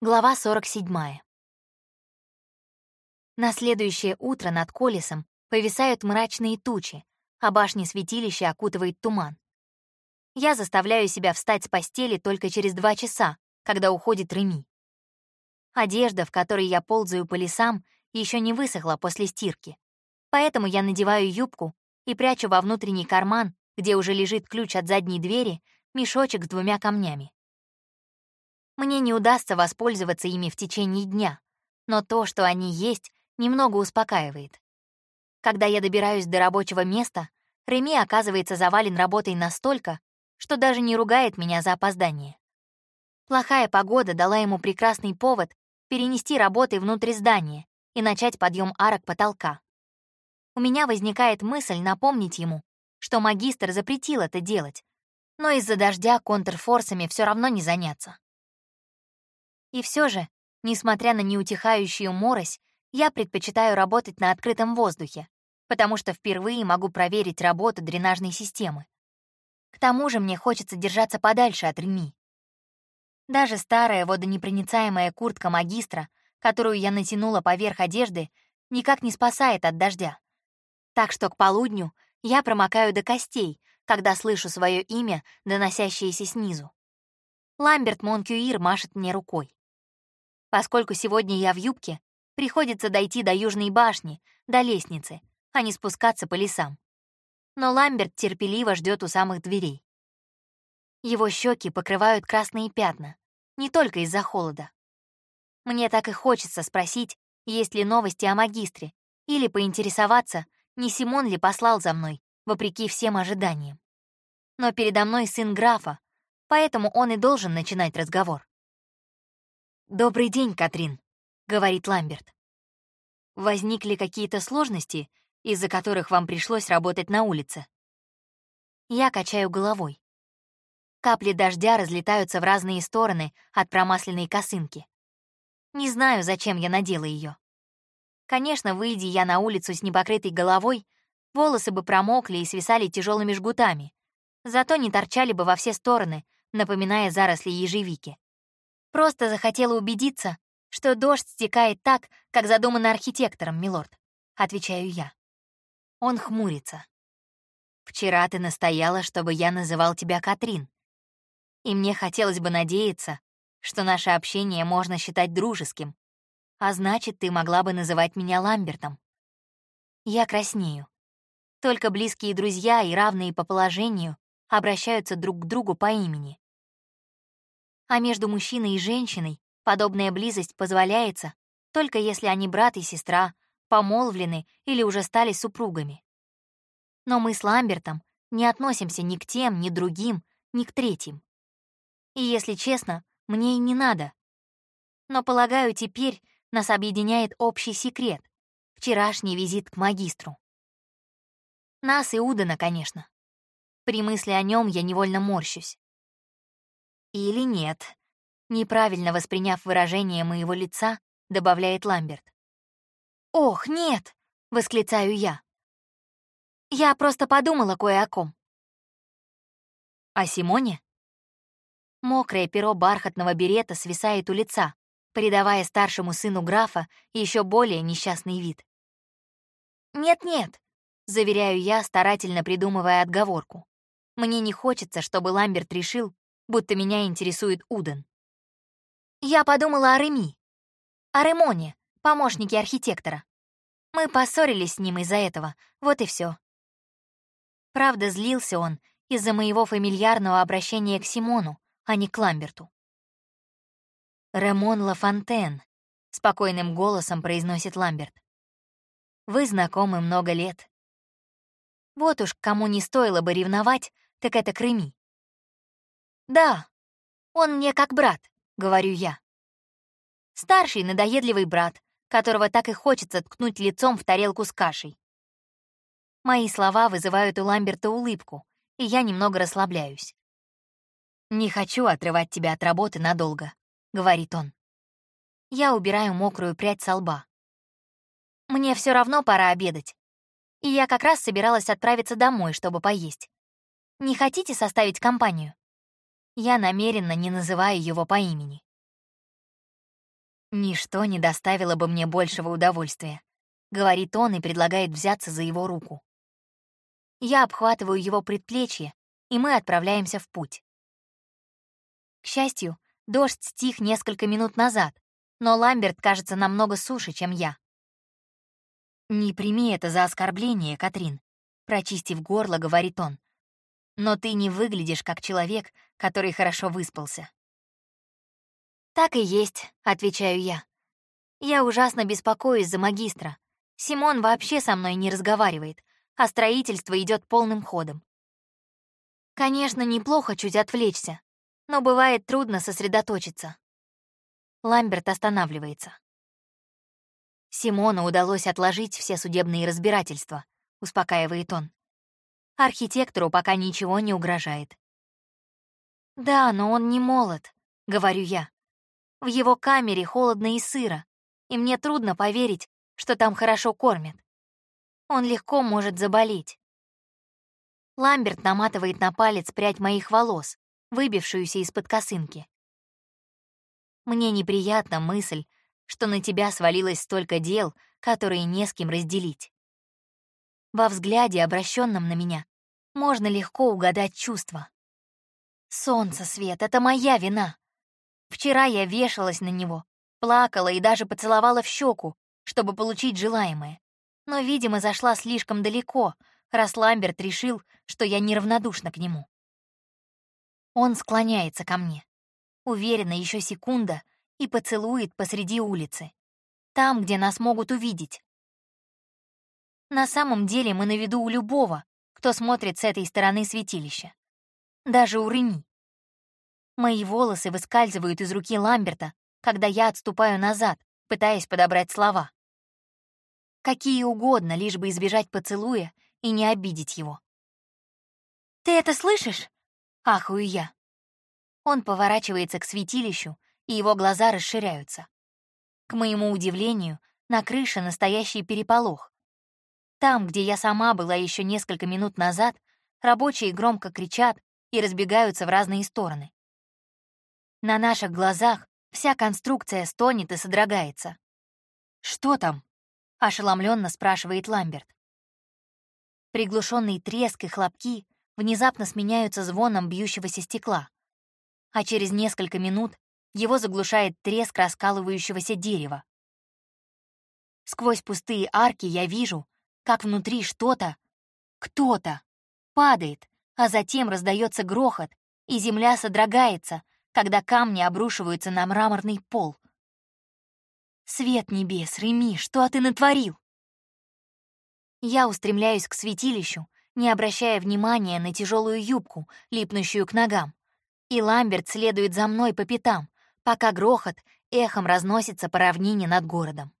Глава 47. На следующее утро над Колесом повисают мрачные тучи, а башни святилища окутывает туман. Я заставляю себя встать с постели только через два часа, когда уходит Реми. Одежда, в которой я ползаю по лесам, еще не высохла после стирки, поэтому я надеваю юбку и прячу во внутренний карман, где уже лежит ключ от задней двери, мешочек с двумя камнями. Мне не удастся воспользоваться ими в течение дня, но то, что они есть, немного успокаивает. Когда я добираюсь до рабочего места, Реми оказывается завален работой настолько, что даже не ругает меня за опоздание. Плохая погода дала ему прекрасный повод перенести работы внутрь здания и начать подъем арок потолка. У меня возникает мысль напомнить ему, что магистр запретил это делать, но из-за дождя контрфорсами все равно не заняться. И все же, несмотря на неутихающую морось, я предпочитаю работать на открытом воздухе, потому что впервые могу проверить работу дренажной системы. К тому же мне хочется держаться подальше от Реми. Даже старая водонепроницаемая куртка магистра, которую я натянула поверх одежды, никак не спасает от дождя. Так что к полудню я промокаю до костей, когда слышу свое имя, доносящееся снизу. Ламберт Монкюир машет мне рукой. Поскольку сегодня я в юбке, приходится дойти до Южной башни, до лестницы, а не спускаться по лесам. Но Ламберт терпеливо ждет у самых дверей. Его щеки покрывают красные пятна, не только из-за холода. Мне так и хочется спросить, есть ли новости о магистре, или поинтересоваться, не Симон ли послал за мной, вопреки всем ожиданиям. Но передо мной сын графа, поэтому он и должен начинать разговор. «Добрый день, Катрин», — говорит Ламберт. «Возникли какие-то сложности, из-за которых вам пришлось работать на улице?» Я качаю головой. Капли дождя разлетаются в разные стороны от промасленной косынки. Не знаю, зачем я надела ее. Конечно, выйди я на улицу с непокрытой головой, волосы бы промокли и свисали тяжелыми жгутами, зато не торчали бы во все стороны, напоминая заросли ежевики. Просто захотела убедиться, что дождь стекает так, как задумано архитектором, милорд. Отвечаю я. Он хмурится. Вчера ты настояла, чтобы я называл тебя Катрин. И мне хотелось бы надеяться, что наше общение можно считать дружеским, а значит, ты могла бы называть меня Ламбертом. Я краснею. Только близкие друзья и равные по положению обращаются друг к другу по имени. А между мужчиной и женщиной подобная близость позволяется, только если они брат и сестра, помолвлены или уже стали супругами. Но мы с Ламбертом не относимся ни к тем, ни другим, ни к третьим. И если честно, мне и не надо. Но, полагаю, теперь нас объединяет общий секрет — вчерашний визит к магистру. Нас и Удана, конечно. При мысли о нем я невольно морщусь. Или нет. Неправильно восприняв выражение моего лица, добавляет Ламберт. «Ох, нет!» — восклицаю я. «Я просто подумала кое о ком». «О Симоне?» Мокрое перо бархатного берета свисает у лица, придавая старшему сыну графа еще более несчастный вид. «Нет-нет», — заверяю я, старательно придумывая отговорку. Мне не хочется, чтобы Ламберт решил, будто меня интересует Уден. Я подумала о Реми, о Ремоне, помощнике архитектора. Мы поссорились с ним из-за этого, вот и все. Правда, злился он из-за моего фамильярного обращения к Симону, а не к Ламберту. «Ремон Лафонтен», — спокойным голосом произносит Ламберт. «Вы знакомы много лет. Вот уж кому не стоило бы ревновать, так это к Реми. «Да, он мне как брат», — говорю я. Старший надоедливый брат, которого так и хочется ткнуть лицом в тарелку с кашей. Мои слова вызывают у Ламберта улыбку, и я немного расслабляюсь. «Не хочу отрывать тебя от работы надолго», — говорит он. Я убираю мокрую прядь со лба. Мне все равно пора обедать. И я как раз собиралась отправиться домой, чтобы поесть. Не хотите составить компанию? Я намеренно не называю его по имени. «Ничто не доставило бы мне большего удовольствия», — говорит он и предлагает взяться за его руку. Я обхватываю его предплечье, и мы отправляемся в путь. К счастью, дождь стих несколько минут назад, но Ламберт кажется намного суше, чем я. «Не прими это за оскорбление, Катрин», — прочистив горло, говорит он. «Но ты не выглядишь как человек, который хорошо выспался». «Так и есть», — отвечаю я. «Я ужасно беспокоюсь за магистра. Симон вообще со мной не разговаривает, а строительство идет полным ходом. Конечно, неплохо чуть отвлечься, но бывает трудно сосредоточиться». Ламберт останавливается. Симону удалось отложить все судебные разбирательства, успокаивает он. Архитектору пока ничего не угрожает. Да, но он не молод, говорю я. В его камере холодно и сыро, и мне трудно поверить, что там хорошо кормят. Он легко может заболеть. Ламберт наматывает на палец прядь моих волос, выбившуюся из-под косынки. Мне неприятна мысль, что на тебя свалилось столько дел, которые не с кем разделить. Во взгляде, обращенном на меня, можно легко угадать чувства. Солнце, Свет, это моя вина. Вчера я вешалась на него, плакала и даже поцеловала в щеку, чтобы получить желаемое. Но, видимо, зашла слишком далеко, раз Ламберт решил, что я неравнодушна к нему. Он склоняется ко мне. Уверенно, еще секунда, и поцелует посреди улицы. Там, где нас могут увидеть. На самом деле мы на виду у любого, кто смотрит с этой стороны святилища. Даже у Рени. Мои волосы выскальзывают из руки Ламберта, когда я отступаю назад, пытаясь подобрать слова. Какие угодно, лишь бы избежать поцелуя и не обидеть его. «Ты это слышишь?» — ахую я. Он поворачивается к святилищу, и его глаза расширяются. К моему удивлению, на крыше настоящий переполох. Там, где я сама была еще несколько минут назад, рабочие громко кричат и разбегаются в разные стороны. На наших глазах вся конструкция стонет и содрогается. «Что там?» — ошеломленно спрашивает Ламберт. Приглушенный треск и хлопки внезапно сменяются звоном бьющегося стекла, а через несколько минут его заглушает треск раскалывающегося дерева. Сквозь пустые арки я вижу, как внутри что-то, кто-то падает, а затем раздается грохот, и земля содрогается, когда камни обрушиваются на мраморный пол. «Свет небес, Реми, что ты натворил?» Я устремляюсь к святилищу, не обращая внимания на тяжелую юбку, липнущую к ногам. И Ламберт следует за мной по пятам, пока грохот эхом разносится по равнине над городом.